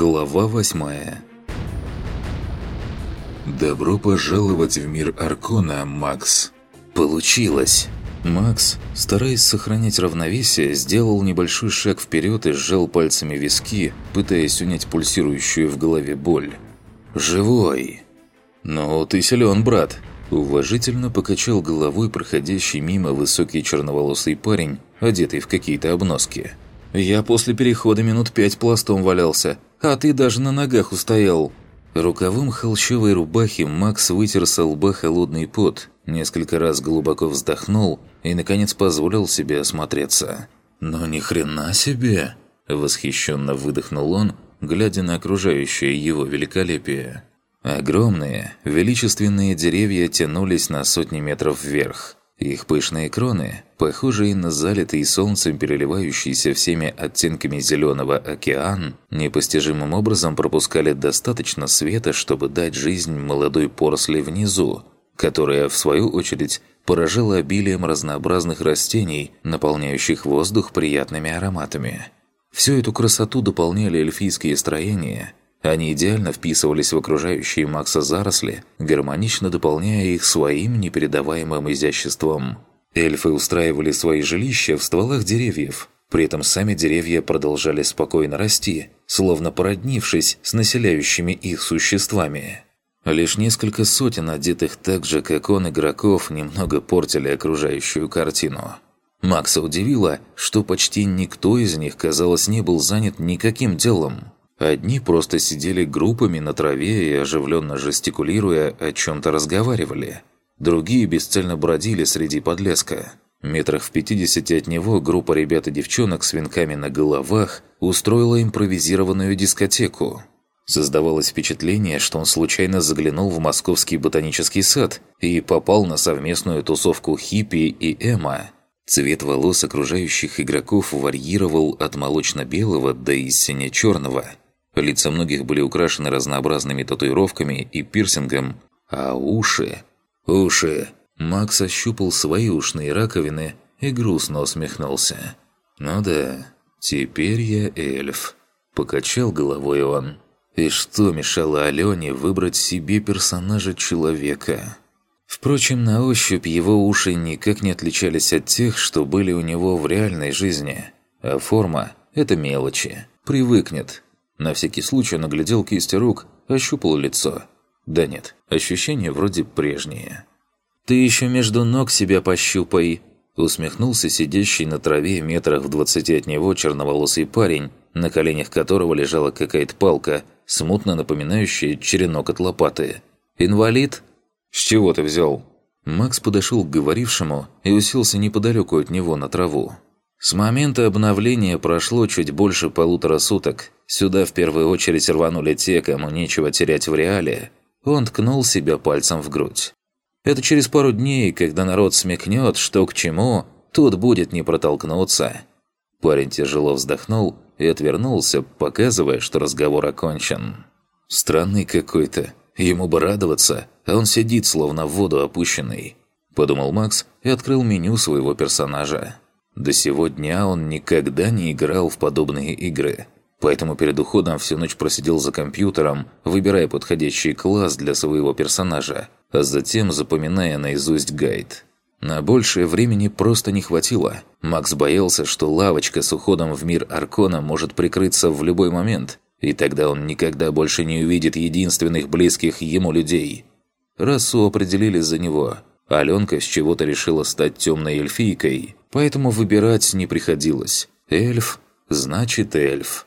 Глава восьмая «Добро пожаловать в мир Аркона, Макс!» «Получилось!» Макс, стараясь сохранять равновесие, сделал небольшой шаг вперед и сжал пальцами виски, пытаясь унять пульсирующую в голове боль. «Живой!» «Ну, ты силен, брат!» Уважительно покачал головой проходящий мимо высокий черноволосый парень, одетый в какие-то обноски. «Я после перехода минут пять пластом валялся, а ты даже на ногах устоял!» Рукавом холщовой рубахи Макс вытер со лба холодный пот, несколько раз глубоко вздохнул и, наконец, позволил себе осмотреться. «Ну ни хрена себе!» – восхищенно выдохнул он, глядя на окружающее его великолепие. Огромные, величественные деревья тянулись на сотни метров вверх. Их пышные кроны, похожие на залитый солнцем переливающийся всеми оттенками зеленого океан, непостижимым образом пропускали достаточно света, чтобы дать жизнь молодой поросли внизу, которая, в свою очередь, поражала обилием разнообразных растений, наполняющих воздух приятными ароматами. Всю эту красоту дополняли эльфийские строения. Они идеально вписывались в окружающие Макса заросли, гармонично дополняя их своим непередаваемым изяществом. Эльфы устраивали свои жилища в стволах деревьев, при этом сами деревья продолжали спокойно расти, словно породнившись с населяющими их существами. Лишь несколько сотен одетых так же, как он, игроков немного портили окружающую картину. Макса удивило, что почти никто из них, казалось, не был занят никаким делом. Одни просто сидели группами на траве и, оживленно жестикулируя, о чем-то разговаривали. Другие бесцельно бродили среди подлеска. Метрах в пятидесяти от него группа ребят и девчонок с венками на головах устроила импровизированную дискотеку. Создавалось впечатление, что он случайно заглянул в московский ботанический сад и попал на совместную тусовку хиппи и эма. Цвет волос окружающих игроков варьировал от молочно-белого до истинно черного. Лица многих были украшены разнообразными татуировками и пирсингом, а уши... Уши... Макс ощупал свои ушные раковины и грустно усмехнулся. «Ну да, теперь я эльф», – покачал головой он. И что мешало Алене выбрать себе персонажа человека? Впрочем, на ощупь его уши никак не отличались от тех, что были у него в реальной жизни. А форма – это мелочи. Привыкнет. На всякий случай наглядел кисти рук, ощупал лицо. Да нет, ощущения вроде прежние. «Ты еще между ног себя пощупай!» Усмехнулся сидящий на траве метрах в двадцати от него черноволосый парень, на коленях которого лежала какая-то палка – смутно напоминающее черенок от лопаты. «Инвалид?» «С чего ты взял?» Макс подошел к говорившему и уселся неподалеку от него на траву. С момента обновления прошло чуть больше полутора суток. Сюда в первую очередь рванули те, кому нечего терять в реале. Он ткнул себя пальцем в грудь. Это через пару дней, когда народ смекнет, что к чему, тут будет не протолкнуться. Парень тяжело вздохнул и отвернулся, показывая, что разговор окончен. «Странный какой-то. Ему бы радоваться, а он сидит, словно в воду опущенный», – подумал Макс и открыл меню своего персонажа. До сего дня он никогда не играл в подобные игры, поэтому перед уходом всю ночь просидел за компьютером, выбирая подходящий класс для своего персонажа, а затем запоминая наизусть гайд. На большее времени просто не хватило. Макс боялся, что лавочка с уходом в мир Аркона может прикрыться в любой момент, и тогда он никогда больше не увидит единственных близких ему людей. Расу определили за него. Аленка с чего-то решила стать темной эльфийкой, поэтому выбирать не приходилось. Эльф значит эльф.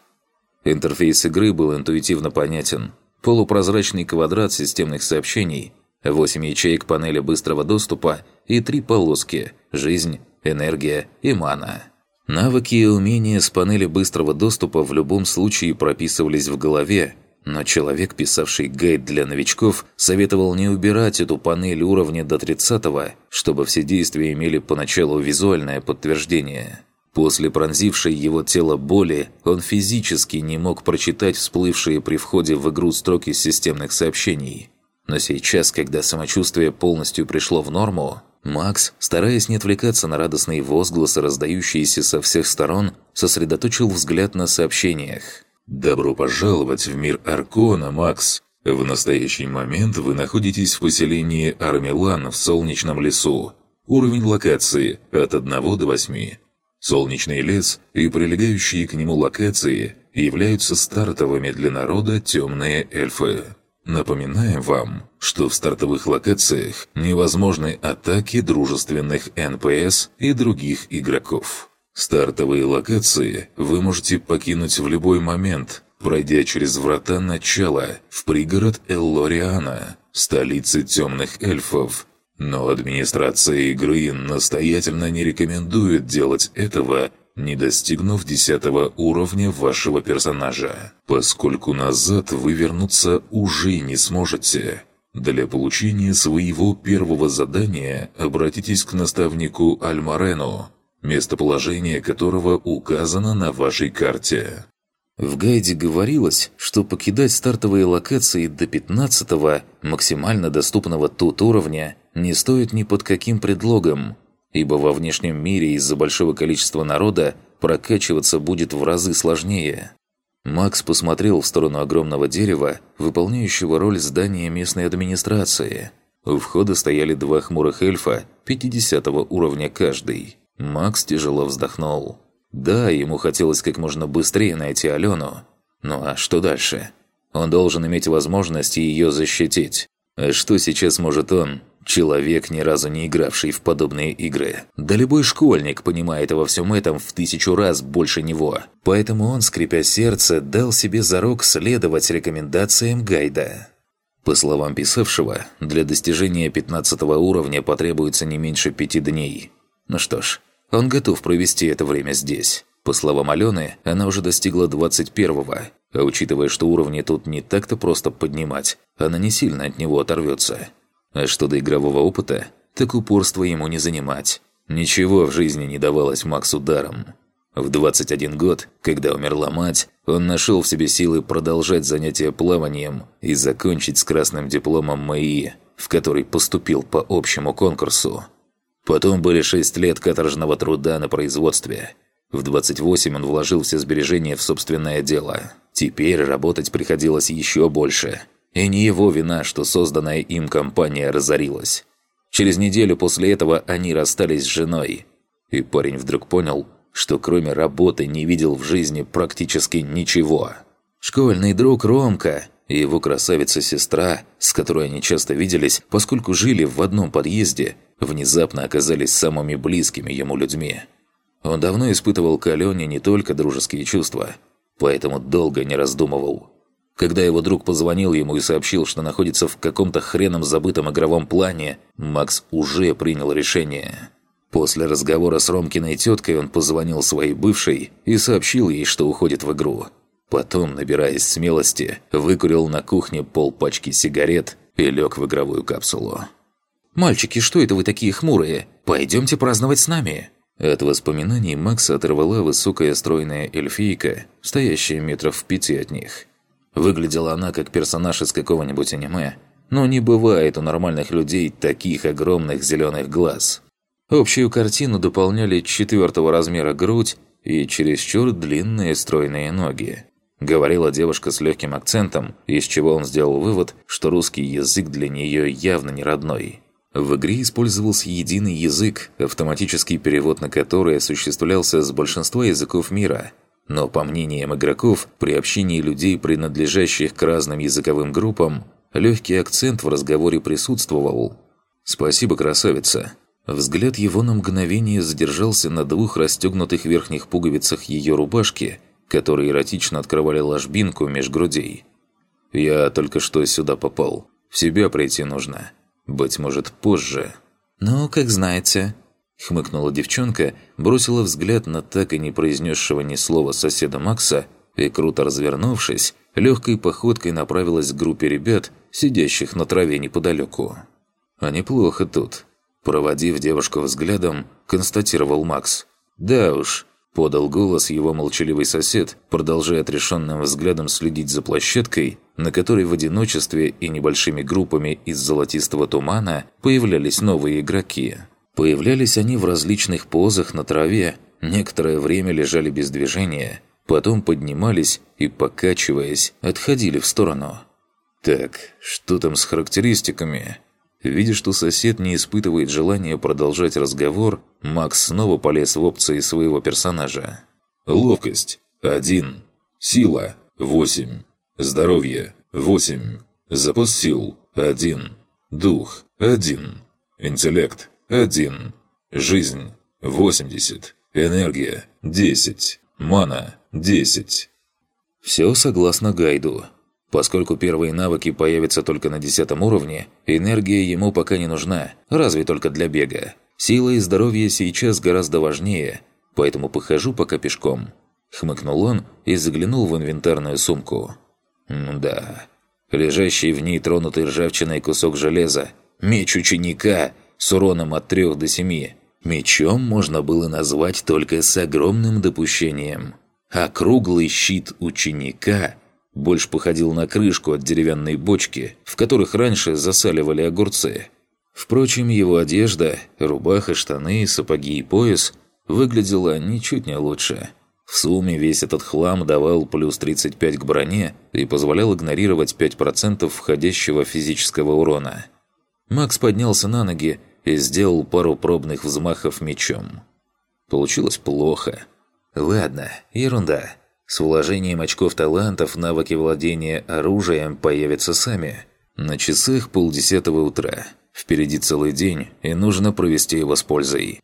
Интерфейс игры был интуитивно понятен. Полупрозрачный квадрат системных сообщений – 8 ячеек панели быстрого доступа и три полоски – жизнь, энергия и мана. Навыки и умения с панели быстрого доступа в любом случае прописывались в голове, но человек, писавший гайд для новичков, советовал не убирать эту панель уровня до 30 чтобы все действия имели поначалу визуальное подтверждение. После пронзившей его тело боли, он физически не мог прочитать всплывшие при входе в игру строки системных сообщений. Но сейчас, когда самочувствие полностью пришло в норму, Макс, стараясь не отвлекаться на радостные возгласы, раздающиеся со всех сторон, сосредоточил взгляд на сообщениях. Добро пожаловать в мир Аркона, Макс. В настоящий момент вы находитесь в поселении Армилан в Солнечном лесу. Уровень локации от 1 до 8. Солнечный лес и прилегающие к нему локации являются стартовыми для народа темные эльфы. Напоминаем вам, что в стартовых локациях невозможны атаки дружественных НПС и других игроков. Стартовые локации вы можете покинуть в любой момент, пройдя через врата начала в пригород Эллориана, столицы темных эльфов. Но администрация игры настоятельно не рекомендует делать этого не достигнув десятого уровня вашего персонажа, поскольку назад вы вернуться уже не сможете. Для получения своего первого задания обратитесь к наставнику Альмарену, местоположение которого указано на вашей карте. В гайде говорилось, что покидать стартовые локации до 15-го, максимально доступного тут уровня, не стоит ни под каким предлогом, ибо во внешнем мире из-за большого количества народа прокачиваться будет в разы сложнее. Макс посмотрел в сторону огромного дерева, выполняющего роль здания местной администрации. У входа стояли два хмурых эльфа, 50 уровня каждый. Макс тяжело вздохнул. Да, ему хотелось как можно быстрее найти Алену. Ну а что дальше? Он должен иметь возможность ее защитить. А что сейчас может он, Человек, ни разу не игравший в подобные игры. Да любой школьник понимает во всем этом в тысячу раз больше него. Поэтому он, скрипя сердце, дал себе зарок следовать рекомендациям гайда. По словам писавшего, для достижения 15 уровня потребуется не меньше пяти дней. Ну что ж, он готов провести это время здесь. По словам Алены, она уже достигла 21-го, а учитывая, что уровни тут не так-то просто поднимать, она не сильно от него оторвется. А что до игрового опыта, так упорство ему не занимать. Ничего в жизни не давалось Максу даром. В 21 год, когда умерла мать, он нашел в себе силы продолжать занятия плаванием и закончить с красным дипломом МАИ, в который поступил по общему конкурсу. Потом были 6 лет каторжного труда на производстве. В 28 он вложил все сбережения в собственное дело. Теперь работать приходилось еще больше – и не его вина, что созданная им компания разорилась. Через неделю после этого они расстались с женой. И парень вдруг понял, что кроме работы не видел в жизни практически ничего. Школьный друг Ромка и его красавица-сестра, с которой они часто виделись, поскольку жили в одном подъезде, внезапно оказались самыми близкими ему людьми. Он давно испытывал к Алене не только дружеские чувства, поэтому долго не раздумывал – когда его друг позвонил ему и сообщил, что находится в каком-то хреном забытом игровом плане, Макс уже принял решение. После разговора с Ромкиной теткой он позвонил своей бывшей и сообщил ей, что уходит в игру. Потом, набираясь смелости, выкурил на кухне полпачки сигарет и лег в игровую капсулу. «Мальчики, что это вы такие хмурые? Пойдемте праздновать с нами!» От воспоминаний Макса оторвала высокая стройная эльфийка, стоящая метров в пяти от них – Выглядела она как персонаж из какого-нибудь аниме. Но не бывает у нормальных людей таких огромных зеленых глаз. Общую картину дополняли четвертого размера грудь и чересчур длинные стройные ноги. Говорила девушка с легким акцентом, из чего он сделал вывод, что русский язык для нее явно не родной. В игре использовался единый язык, автоматический перевод на который осуществлялся с большинства языков мира – но по мнениям игроков, при общении людей, принадлежащих к разным языковым группам, легкий акцент в разговоре присутствовал. «Спасибо, красавица». Взгляд его на мгновение задержался на двух расстегнутых верхних пуговицах ее рубашки, которые эротично открывали ложбинку меж грудей. «Я только что сюда попал. В себя прийти нужно. Быть может, позже». «Ну, как знаете», Хмыкнула девчонка, бросила взгляд на так и не произнесшего ни слова соседа Макса и, круто развернувшись, легкой походкой направилась к группе ребят, сидящих на траве неподалеку. «А неплохо тут». Проводив девушку взглядом, констатировал Макс. «Да уж», – подал голос его молчаливый сосед, продолжая отрешенным взглядом следить за площадкой, на которой в одиночестве и небольшими группами из золотистого тумана появлялись новые игроки. Появлялись они в различных позах на траве, некоторое время лежали без движения, Потом поднимались и, покачиваясь, отходили в сторону. Так, что там с характеристиками? Видя, что сосед не испытывает желания продолжать разговор, Макс снова полез в опции своего персонажа. Ловкость – 1. Сила – 8. Здоровье – 8. Запас сил – 1. Дух – 1. Интеллект – 1. Жизнь – 80. Энергия – 10. Мана – 10. Все согласно гайду. Поскольку первые навыки появятся только на десятом уровне, энергия ему пока не нужна, разве только для бега. Сила и здоровье сейчас гораздо важнее, поэтому похожу пока пешком. Хмыкнул он и заглянул в инвентарную сумку. да, лежащий в ней тронутый ржавчиной кусок железа, меч ученика с уроном от 3 до 7. Мечом можно было назвать только с огромным допущением. А круглый щит ученика – больше походил на крышку от деревянной бочки, в которых раньше засаливали огурцы. Впрочем, его одежда, рубаха, штаны, сапоги и пояс выглядела ничуть не лучше. В сумме весь этот хлам давал плюс 35 к броне и позволял игнорировать 5% входящего физического урона. Макс поднялся на ноги и сделал пару пробных взмахов мечом. Получилось плохо. Ладно, ерунда. С вложением очков талантов навыки владения оружием появятся сами. На часах полдесятого утра. Впереди целый день, и нужно провести его с пользой.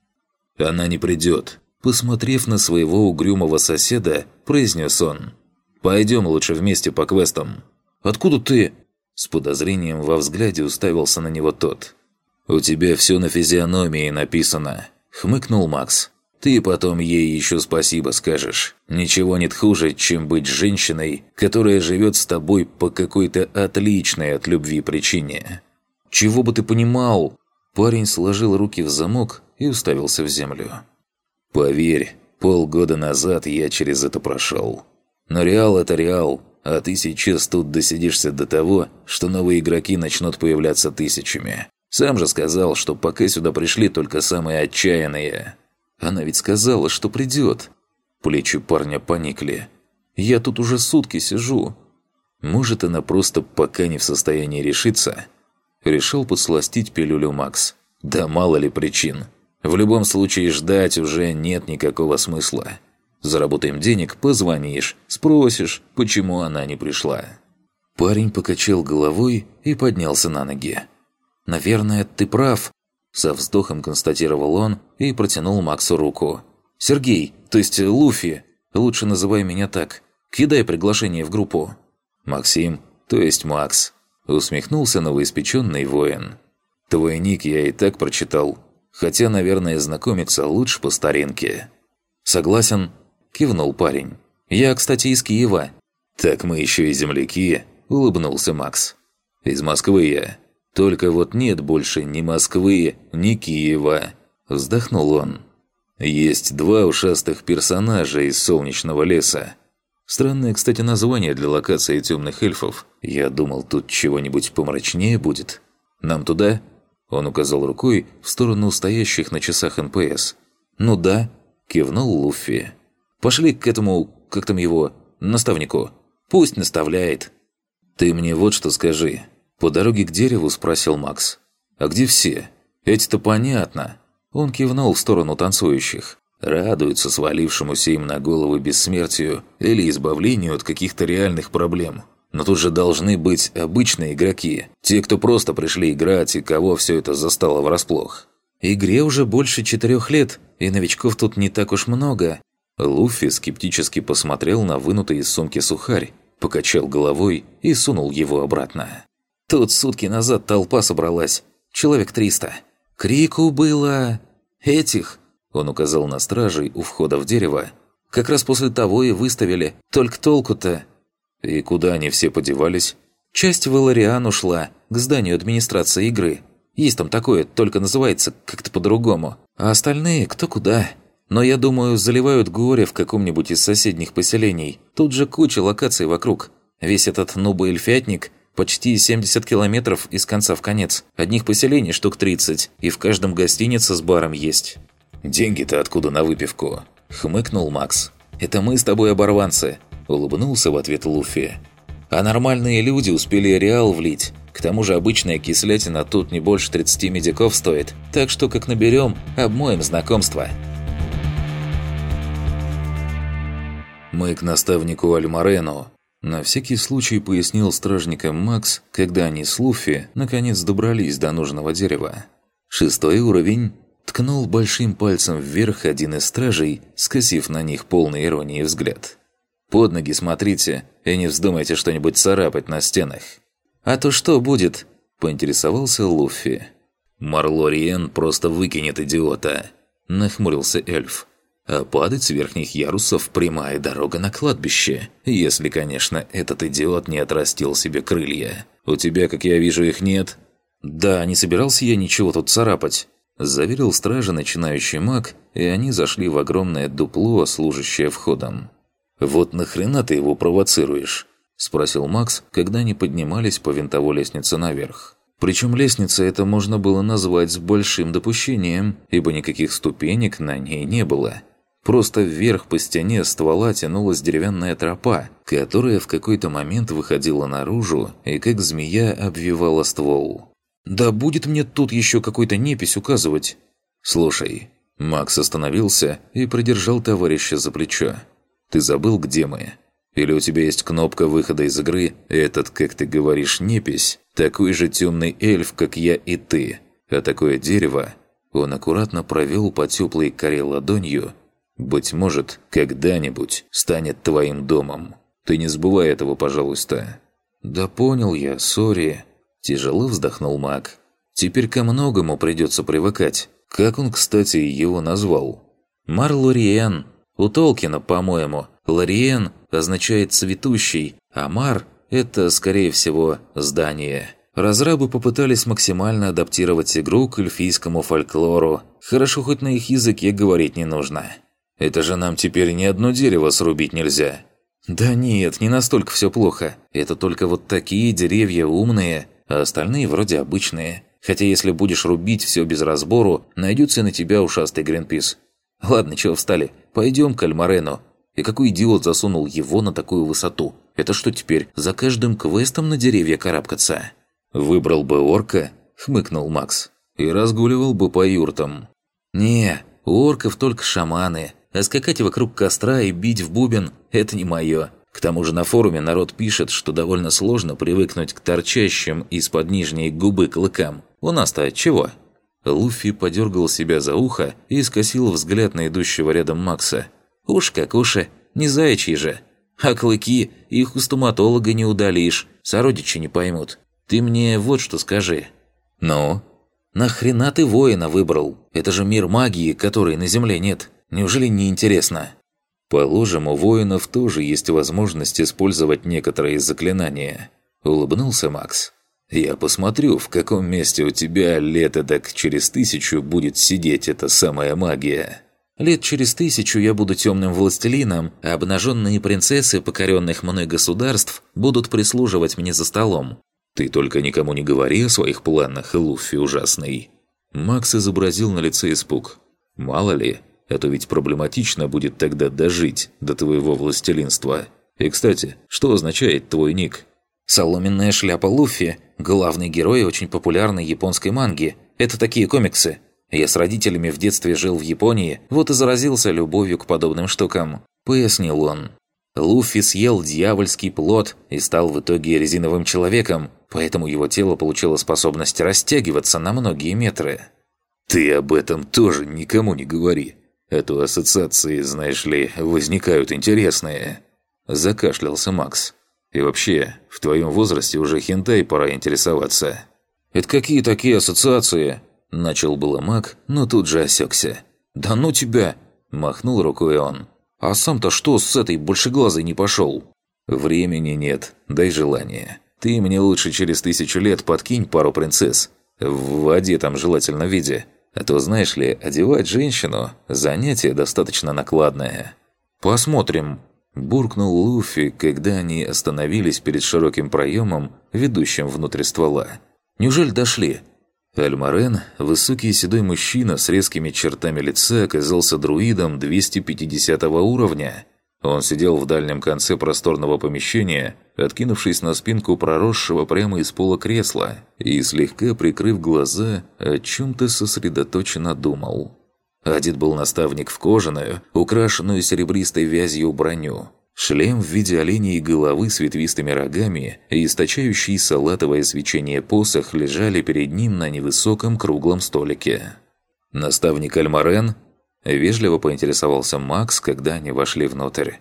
«Она не придет», – посмотрев на своего угрюмого соседа, произнес он. «Пойдем лучше вместе по квестам». «Откуда ты?» С подозрением во взгляде уставился на него тот. «У тебя все на физиономии написано», – хмыкнул Макс. Ты потом ей еще спасибо скажешь. Ничего нет хуже, чем быть женщиной, которая живет с тобой по какой-то отличной от любви причине. Чего бы ты понимал? Парень сложил руки в замок и уставился в землю. Поверь, полгода назад я через это прошел. Но Реал – это Реал, а ты сейчас тут досидишься до того, что новые игроки начнут появляться тысячами. Сам же сказал, что пока сюда пришли только самые отчаянные – она ведь сказала, что придет. Плечи парня поникли. Я тут уже сутки сижу. Может, она просто пока не в состоянии решиться? Решил подсластить пилюлю Макс. Да мало ли причин. В любом случае ждать уже нет никакого смысла. Заработаем денег, позвонишь, спросишь, почему она не пришла. Парень покачал головой и поднялся на ноги. «Наверное, ты прав. Со вздохом констатировал он и протянул Максу руку. «Сергей, то есть Луфи, лучше называй меня так. Кидай приглашение в группу». «Максим, то есть Макс», усмехнулся новоиспеченный воин. «Твой ник я и так прочитал, хотя, наверное, знакомиться лучше по старинке». «Согласен», – кивнул парень. «Я, кстати, из Киева». «Так мы еще и земляки», – улыбнулся Макс. «Из Москвы я. Только вот нет больше ни Москвы, ни Киева. Вздохнул он. Есть два ушастых персонажа из Солнечного леса. Странное, кстати, название для локации темных эльфов. Я думал, тут чего-нибудь помрачнее будет. Нам туда? Он указал рукой в сторону стоящих на часах НПС. «Ну да», – кивнул Луффи. «Пошли к этому, как там его, наставнику. Пусть наставляет». «Ты мне вот что скажи. По дороге к дереву спросил Макс. «А где все? Эти-то понятно». Он кивнул в сторону танцующих. Радуются свалившемуся им на голову бессмертию или избавлению от каких-то реальных проблем. Но тут же должны быть обычные игроки. Те, кто просто пришли играть и кого все это застало врасплох. Игре уже больше четырех лет, и новичков тут не так уж много. Луффи скептически посмотрел на вынутый из сумки сухарь, покачал головой и сунул его обратно. Тут сутки назад толпа собралась. Человек триста. Крику было... Этих... Он указал на стражей у входа в дерево. Как раз после того и выставили. Только толку-то... И куда они все подевались? Часть в Элариан ушла, к зданию администрации игры. Есть там такое, только называется как-то по-другому. А остальные кто куда. Но я думаю, заливают горе в каком-нибудь из соседних поселений. Тут же куча локаций вокруг. Весь этот нубоэльфятник Почти 70 километров из конца в конец. Одних поселений штук 30, и в каждом гостинице с баром есть. «Деньги-то откуда на выпивку?» – хмыкнул Макс. это мы с тобой оборванцы», – улыбнулся в ответ Луфи. «А нормальные люди успели реал влить. К тому же обычная кислятина тут не больше 30 медиков стоит, так что как наберем, обмоем знакомство». «Мы к наставнику Альмарену», – на всякий случай пояснил стражникам Макс, когда они с Луфи наконец добрались до нужного дерева. «Шестой уровень». Ткнул большим пальцем вверх один из стражей, скосив на них полный иронии взгляд. «Под ноги смотрите и не вздумайте что-нибудь царапать на стенах». «А то что будет?» – поинтересовался Луффи. «Марлориен просто выкинет идиота», – нахмурился эльф. «А падать с верхних ярусов – прямая дорога на кладбище, если, конечно, этот идиот не отрастил себе крылья. У тебя, как я вижу, их нет?» «Да, не собирался я ничего тут царапать», Заверил стража начинающий маг, и они зашли в огромное дупло, служащее входом. «Вот нахрена ты его провоцируешь?» – спросил Макс, когда они поднимались по винтовой лестнице наверх. Причем лестница это можно было назвать с большим допущением, ибо никаких ступенек на ней не было. Просто вверх по стене ствола тянулась деревянная тропа, которая в какой-то момент выходила наружу и как змея обвивала ствол. Да будет мне тут еще какой-то непись указывать. Слушай, Макс остановился и придержал товарища за плечо. Ты забыл, где мы? Или у тебя есть кнопка выхода из игры, этот, как ты говоришь, непись, такой же темный эльф, как я и ты, а такое дерево, он аккуратно провел по теплой коре ладонью, быть может, когда-нибудь станет твоим домом. Ты не забывай этого, пожалуйста. Да понял я, сори. Тяжело вздохнул маг. Теперь ко многому придется привыкать. Как он, кстати, его назвал? Мар-Лориен. У Толкина, по-моему, Лориен означает «цветущий», а Мар – это, скорее всего, здание. Разрабы попытались максимально адаптировать игру к эльфийскому фольклору. Хорошо, хоть на их языке говорить не нужно. Это же нам теперь ни одно дерево срубить нельзя. Да нет, не настолько все плохо. Это только вот такие деревья умные – а остальные вроде обычные. Хотя если будешь рубить все без разбору, найдется на тебя ушастый Гринпис. Ладно, чего встали? Пойдем к Альмарену. И какой идиот засунул его на такую высоту? Это что теперь, за каждым квестом на деревья карабкаться? Выбрал бы орка, хмыкнул Макс, и разгуливал бы по юртам. Не, у орков только шаманы, а скакать вокруг костра и бить в бубен – это не мое. К тому же на форуме народ пишет, что довольно сложно привыкнуть к торчащим из-под нижней губы клыкам. У нас-то чего? Луфи подергал себя за ухо и скосил взгляд на идущего рядом Макса. «Уж как уши, не заячьи же. А клыки их у стоматолога не удалишь, сородичи не поймут. Ты мне вот что скажи». «Ну?» «Нахрена ты воина выбрал? Это же мир магии, которой на Земле нет. Неужели не интересно?» Положим, у воинов тоже есть возможность использовать некоторые заклинания. Улыбнулся Макс. Я посмотрю, в каком месте у тебя лет эдак через тысячу будет сидеть эта самая магия. Лет через тысячу я буду темным властелином, а обнаженные принцессы покоренных мной государств будут прислуживать мне за столом. Ты только никому не говори о своих планах, Луффи ужасный. Макс изобразил на лице испуг. Мало ли, а то ведь проблематично будет тогда дожить до твоего властелинства. И, кстати, что означает твой ник? Соломенная шляпа Луффи, главный герой очень популярной японской манги. Это такие комиксы. Я с родителями в детстве жил в Японии, вот и заразился любовью к подобным штукам. Пояснил он. Луффи съел дьявольский плод и стал в итоге резиновым человеком, поэтому его тело получило способность растягиваться на многие метры. «Ты об этом тоже никому не говори», Эту ассоциации, знаешь ли, возникают интересные». Закашлялся Макс. «И вообще, в твоем возрасте уже хентай пора интересоваться». «Это какие такие ассоциации?» Начал было Мак, но тут же осекся. «Да ну тебя!» – махнул рукой он. «А сам-то что с этой большеглазой не пошел?» «Времени нет, дай желание. Ты мне лучше через тысячу лет подкинь пару принцесс. В воде там желательно виде. А то, знаешь ли, одевать женщину – занятие достаточно накладное. «Посмотрим», – буркнул Луфи, когда они остановились перед широким проемом, ведущим внутрь ствола. «Неужели дошли?» Альмарен, высокий седой мужчина с резкими чертами лица, оказался друидом 250 уровня. Он сидел в дальнем конце просторного помещения, откинувшись на спинку проросшего прямо из пола кресла и, слегка прикрыв глаза, о чем-то сосредоточенно думал. Одет был наставник в кожаную, украшенную серебристой вязью броню. Шлем в виде оленей головы с ветвистыми рогами и источающий салатовое свечение посох лежали перед ним на невысоком круглом столике. Наставник Альмарен вежливо поинтересовался Макс, когда они вошли внутрь.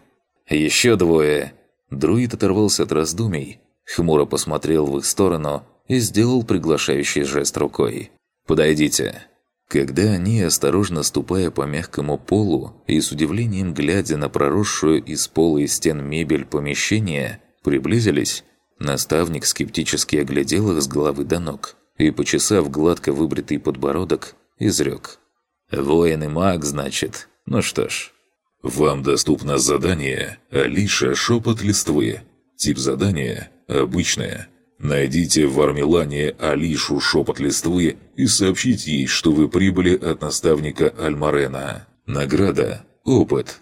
«Еще двое!» Друид оторвался от раздумий, хмуро посмотрел в их сторону и сделал приглашающий жест рукой. «Подойдите». Когда они, осторожно ступая по мягкому полу и с удивлением глядя на проросшую из пола и стен мебель помещения, приблизились, наставник скептически оглядел их с головы до ног и, почесав гладко выбритый подбородок, изрек. «Воин и маг, значит? Ну что ж». «Вам доступно задание «Алиша. Шепот листвы». Тип задания «Обычное». Найдите в Армилане Алишу шепот листвы и сообщите ей, что вы прибыли от наставника Альмарена. Награда – опыт.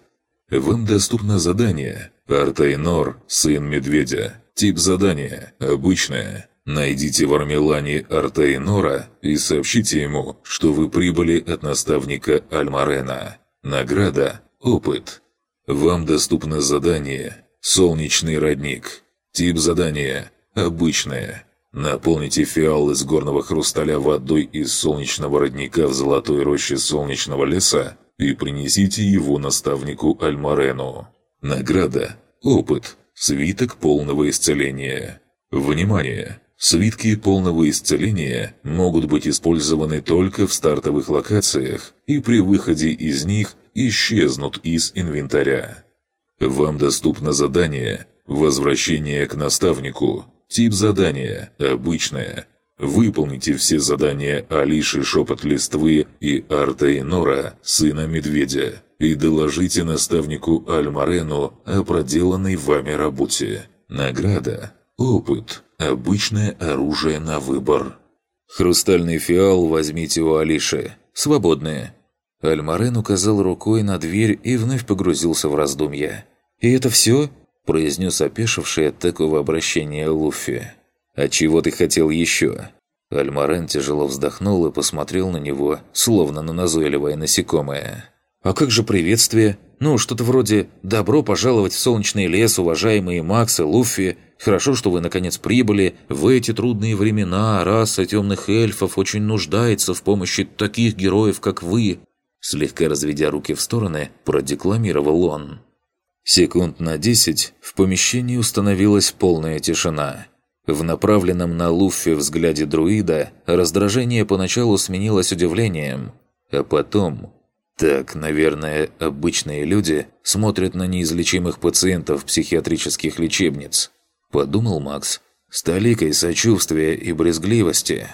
Вам доступно задание Артайнор, сын медведя. Тип задания – обычное. Найдите в Армилане Артайнора и сообщите ему, что вы прибыли от наставника Альмарена. Награда – опыт. Вам доступно задание «Солнечный родник». Тип задания – Обычное. Наполните фиал из горного хрусталя водой из солнечного родника в золотой роще солнечного леса и принесите его наставнику Альмарену. Награда. Опыт. Свиток полного исцеления. Внимание! Свитки полного исцеления могут быть использованы только в стартовых локациях и при выходе из них исчезнут из инвентаря. Вам доступно задание «Возвращение к наставнику» Тип задания – обычное. Выполните все задания Алиши Шепот Листвы и Арта Нора, сына Медведя, и доложите наставнику Альмарену о проделанной вами работе. Награда – опыт, обычное оружие на выбор. «Хрустальный фиал возьмите у Алиши. Свободные». Альмарен указал рукой на дверь и вновь погрузился в раздумья. «И это все?» произнес опешивший от такого обращения Луффи. «А чего ты хотел еще?» Альмарен тяжело вздохнул и посмотрел на него, словно на назойливое насекомое. «А как же приветствие? Ну, что-то вроде «Добро пожаловать в солнечный лес, уважаемые Макс и Луффи. Хорошо, что вы наконец прибыли. В эти трудные времена раса темных эльфов очень нуждается в помощи таких героев, как вы». Слегка разведя руки в стороны, продекламировал он. Секунд на десять в помещении установилась полная тишина. В направленном на Луффи взгляде друида раздражение поначалу сменилось удивлением, а потом... Так, наверное, обычные люди смотрят на неизлечимых пациентов психиатрических лечебниц. Подумал Макс. С толикой сочувствия и брезгливости.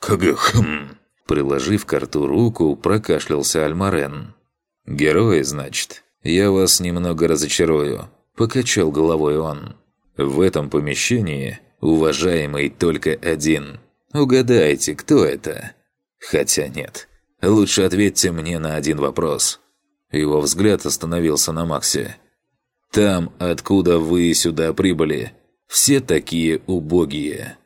«Кагахм!» Приложив к рту руку, прокашлялся Альмарен. «Герои, значит?» «Я вас немного разочарую», – покачал головой он. «В этом помещении уважаемый только один. Угадайте, кто это?» «Хотя нет. Лучше ответьте мне на один вопрос». Его взгляд остановился на Максе. «Там, откуда вы сюда прибыли, все такие убогие».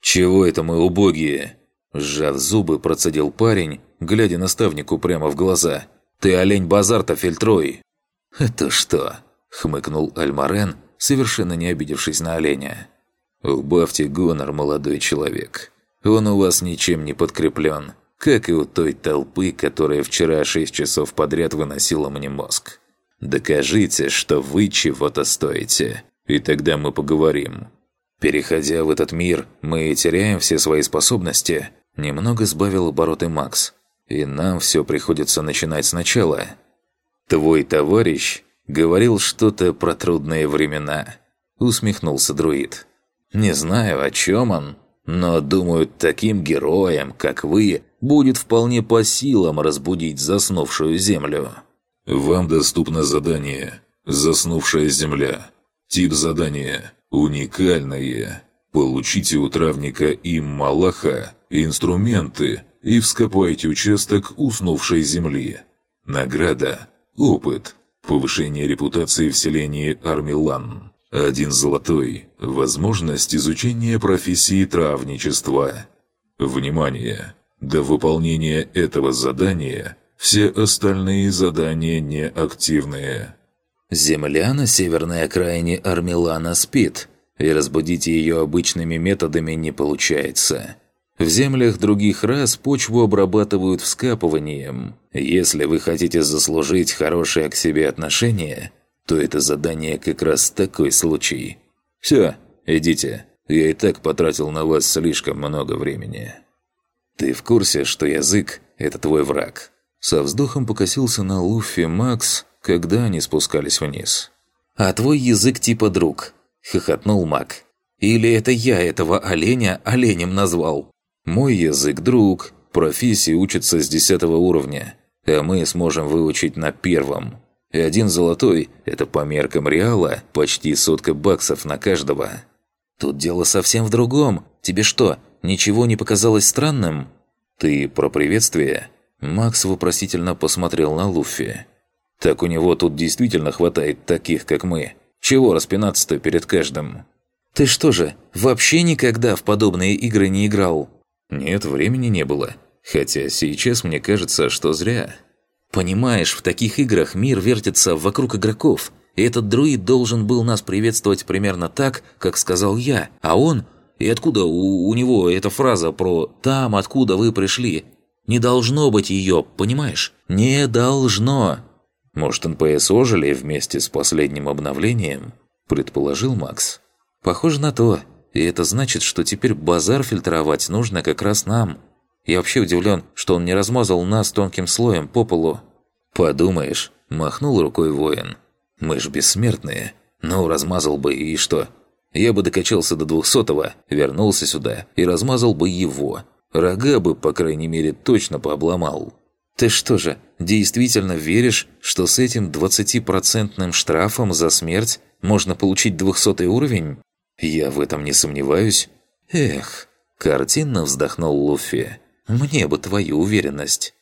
«Чего это мы убогие?» Сжав зубы, процедил парень, глядя наставнику прямо в глаза. «Ты олень базарта фильтруй!» «Это что?» – хмыкнул Альмарен, совершенно не обидевшись на оленя. «Убавьте гонор, молодой человек. Он у вас ничем не подкреплен, как и у той толпы, которая вчера шесть часов подряд выносила мне мозг. Докажите, что вы чего-то стоите, и тогда мы поговорим. Переходя в этот мир, мы теряем все свои способности». Немного сбавил обороты Макс. «И нам все приходится начинать сначала». «Твой товарищ говорил что-то про трудные времена», — усмехнулся друид. «Не знаю, о чем он, но, думаю, таким героям, как вы, будет вполне по силам разбудить заснувшую землю». «Вам доступно задание «Заснувшая земля». Тип задания «Уникальное». Получите у травника им Малаха инструменты и вскопайте участок уснувшей земли. Награда Опыт. Повышение репутации в селении Армилан. Один золотой. Возможность изучения профессии травничества. Внимание! До выполнения этого задания все остальные задания неактивные. Земля на северной окраине Армилана спит, и разбудить ее обычными методами не получается. В землях других рас почву обрабатывают вскапыванием. Если вы хотите заслужить хорошее к себе отношение, то это задание как раз такой случай. Все, идите. Я и так потратил на вас слишком много времени. Ты в курсе, что язык – это твой враг? Со вздохом покосился на Луффи Макс, когда они спускались вниз. «А твой язык типа друг», – хохотнул Мак. «Или это я этого оленя оленем назвал?» Мой язык друг, профессии учится с десятого уровня, а мы сможем выучить на первом. И один золотой – это по меркам Реала почти сотка баксов на каждого. Тут дело совсем в другом. Тебе что, ничего не показалось странным? Ты про приветствие? Макс вопросительно посмотрел на Луффи. Так у него тут действительно хватает таких, как мы. Чего распинаться-то перед каждым? Ты что же, вообще никогда в подобные игры не играл? Нет, времени не было. Хотя сейчас мне кажется, что зря. Понимаешь, в таких играх мир вертится вокруг игроков, и этот друид должен был нас приветствовать примерно так, как сказал я, а он... И откуда у, у него эта фраза про «там, откуда вы пришли»? Не должно быть ее, понимаешь? Не должно. Может, НПС ожили вместе с последним обновлением? Предположил Макс. Похоже на то. И это значит, что теперь базар фильтровать нужно как раз нам. Я вообще удивлен, что он не размазал нас тонким слоем по полу. «Подумаешь», – махнул рукой воин. «Мы ж бессмертные. Ну, размазал бы и что? Я бы докачался до двухсотого, вернулся сюда и размазал бы его. Рога бы, по крайней мере, точно пообломал». «Ты что же, действительно веришь, что с этим двадцатипроцентным штрафом за смерть можно получить двухсотый уровень?» «Я в этом не сомневаюсь». «Эх», – картинно вздохнул Луфи. «Мне бы твою уверенность».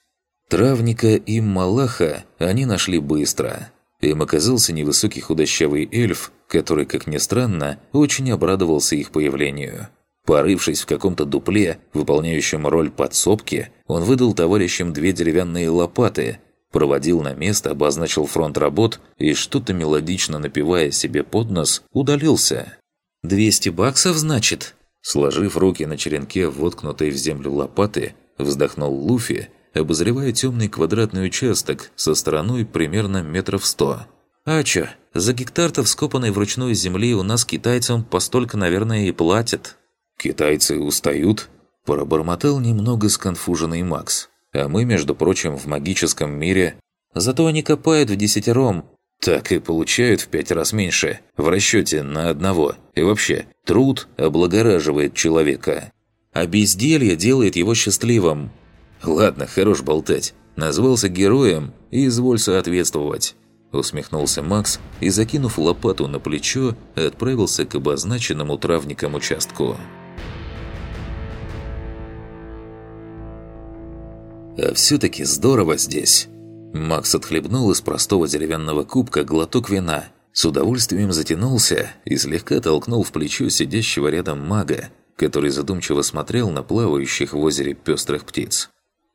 Травника и Малаха они нашли быстро. Им оказался невысокий худощавый эльф, который, как ни странно, очень обрадовался их появлению. Порывшись в каком-то дупле, выполняющем роль подсобки, он выдал товарищам две деревянные лопаты, проводил на место, обозначил фронт работ и, что-то мелодично напевая себе под нос, удалился. «Двести баксов, значит?» Сложив руки на черенке, воткнутой в землю лопаты, вздохнул Луфи, обозревая темный квадратный участок со стороной примерно метров сто. «А чё, за гектар-то вскопанной вручную земли у нас китайцам постолько, наверное, и платят». «Китайцы устают?» – пробормотал немного сконфуженный Макс. «А мы, между прочим, в магическом мире...» «Зато они копают в десятером, так и получают в пять раз меньше, в расчете на одного. И вообще, труд облагораживает человека. А безделье делает его счастливым. Ладно, хорош болтать. Назвался героем и изволь соответствовать. Усмехнулся Макс и, закинув лопату на плечо, отправился к обозначенному травникам участку. А все-таки здорово здесь. Макс отхлебнул из простого деревянного кубка глоток вина, с удовольствием затянулся и слегка толкнул в плечо сидящего рядом мага, который задумчиво смотрел на плавающих в озере пестрых птиц.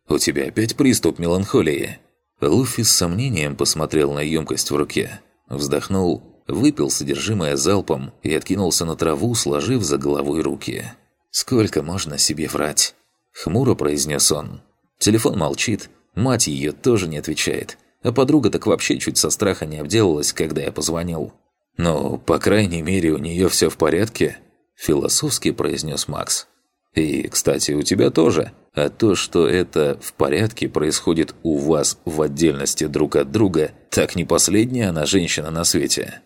«У тебя опять приступ меланхолии?» Луфи с сомнением посмотрел на емкость в руке, вздохнул, выпил содержимое залпом и откинулся на траву, сложив за головой руки. «Сколько можно себе врать?» – хмуро произнес он. Телефон молчит, Мать ее тоже не отвечает. А подруга так вообще чуть со страха не обделалась, когда я позвонил. «Ну, по крайней мере, у нее все в порядке», – философски произнес Макс. «И, кстати, у тебя тоже. А то, что это в порядке происходит у вас в отдельности друг от друга, так не последняя она женщина на свете».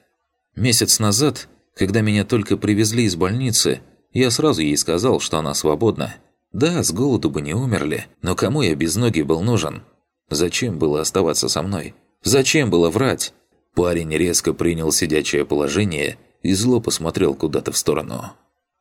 Месяц назад, когда меня только привезли из больницы, я сразу ей сказал, что она свободна. Да, с голоду бы не умерли, но кому я без ноги был нужен? Зачем было оставаться со мной? Зачем было врать? Парень резко принял сидячее положение и зло посмотрел куда-то в сторону.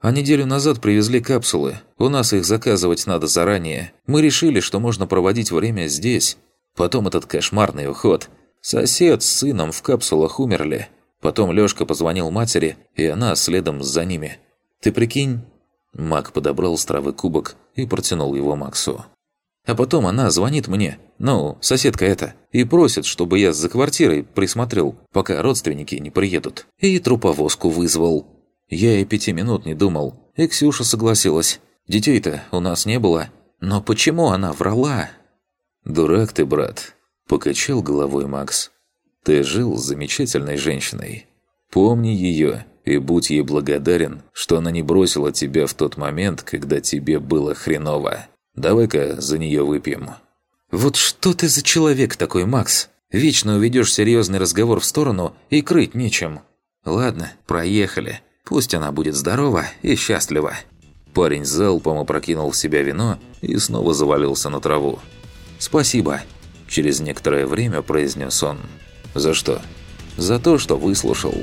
А неделю назад привезли капсулы. У нас их заказывать надо заранее. Мы решили, что можно проводить время здесь. Потом этот кошмарный уход. Сосед с сыном в капсулах умерли. Потом Лёшка позвонил матери, и она следом за ними. Ты прикинь?» Мак подобрал с травы кубок и протянул его Максу. А потом она звонит мне, ну, соседка эта, и просит, чтобы я за квартирой присмотрел, пока родственники не приедут. И труповозку вызвал. Я и пяти минут не думал, и Ксюша согласилась. Детей-то у нас не было. Но почему она врала? «Дурак ты, брат», – покачал головой Макс. «Ты жил с замечательной женщиной. Помни ее и будь ей благодарен, что она не бросила тебя в тот момент, когда тебе было хреново. Давай-ка за нее выпьем». «Вот что ты за человек такой, Макс? Вечно уведешь серьезный разговор в сторону и крыть нечем. Ладно, проехали. Пусть она будет здорова и счастлива». Парень залпом опрокинул в себя вино и снова завалился на траву. «Спасибо», – через некоторое время произнес он. «За что?» «За то, что выслушал».